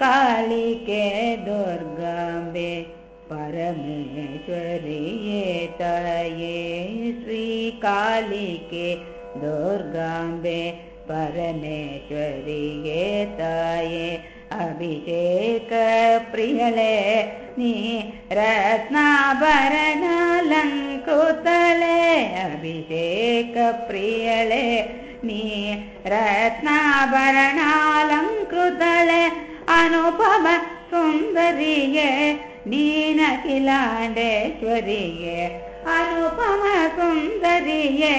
कालिके दुर्गाम्बे परमेश्वरिये ताये श्रीकालिके दुर्गाम्बे परमेश्वरिये ताये अभिषेक प्रियले नी रत्नाभरणलङ्कृतले अभिषेक नी रत्नाभरणालङ्कृतले अनुपम सुन्दरिये नीनखिलाण्डेश्वरिये अनुपम सुन्दरिये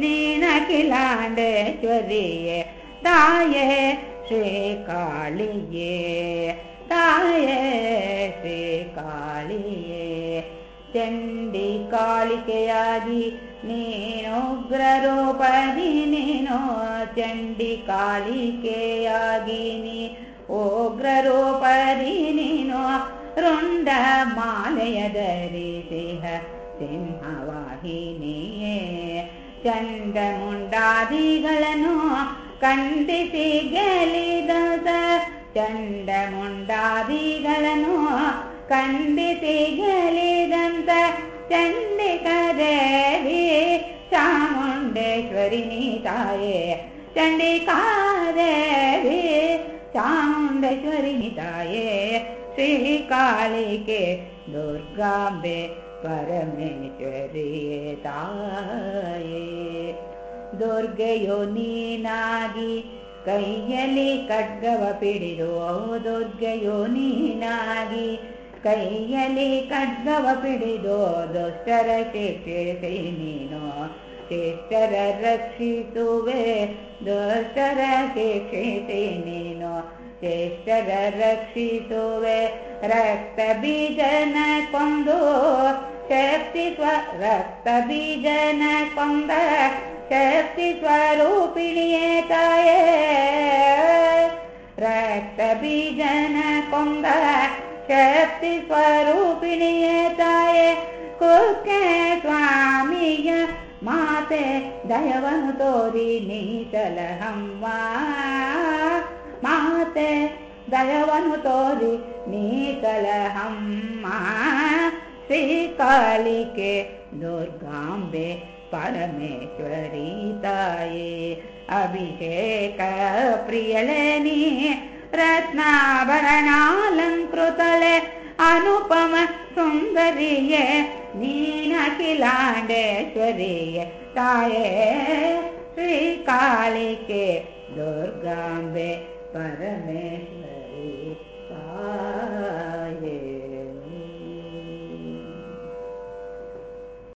नीनखिलाण्डेश्वरिये ताये श्रीकालिये ताये श्रीकालिये। चण्डी कालिकेयागि नीनोग्ररूपदि नीनो चण्डी कालिकेयागि नी उग्ररूपदि नीनो ರುಂಡ ಮಾಲೆಯ ಧರಿಸಿಹ ಸಿಂಹವಾಹಿನಿಯೇ ಚಂಡ ಮುಂಡಾದಿಗಳನ್ನು ಖಂಡಿಸಿ ಗೆಲಿದ ಚಂಡ ಮುಂಡಾದಿಗಳನ್ನು ಖಂಡಿಸಿ ಗೆಲಿದಂತ ಚಂಡಿಕ ದೇವಿ ಚಾಮುಂಡೇಶ್ವರಿ ತಾಯೇ ಚಂಡಿಕಾದೇವಿ ಚಾಮುಂಡೇಶ್ವರಿ ತಾಯೇ श्रीकालिके दुर्गाम्बे परमेश्वरिये ताये दुर्गयो नीनागि कैयलि खड्गव पिडिदो दुर्गयो नीनागि कैयलि खड्गव पिडिदो दुष्टर शिक्षिसि ಶಿಷ್ಟರ ರಕ್ಷಿಸುವೆ ದುಷ್ಟರ ಶಿಕ್ಷಿಸಿ ನೀನು ಶಿಷ್ಟರ ರಕ್ಷಿಸುವೆ ರಕ್ತ ಬೀಜನ रक्षि तु ರಕ್ತ ಬೀಜನ ಕೊಂದ ಶಕ್ತಿ ಸ್ವರೂಪಿಣಿಯೇ ತಾಯೇ ರಕ್ತ ಬೀಜನ ಕೊಂದ ಶಕ್ತಿ ಸ್ವರೂಪಿಣಿಯೇ ತಾಯೇ ಕುಕ್ಕೆ ಸ್ವಾಮಿಯ ಮಾತೆ ದಯವನು ತೋರಿ ನೀಸಲಹಮ್ಮ ಮಾತೆ ದಯವನು ತೋರಿ ನೀಕಲಹಮ್ಮ ಶ್ರೀಕಾಲಿಕೆ ದುರ್ಗಾಂಬೆ ಪರಮೇಶ್ವರಿ ತಾಯೇ ಅಭಿಷೇಕ ಪ್ರಿಯಳನಿ ರತ್ನಾಭರಣಾಲಂಕೃತಳೆ अनुपम सुन्दर्यलाण्डेश्वरि ताये श्रीकालिके दुर्गाम्बे परमेश्वर।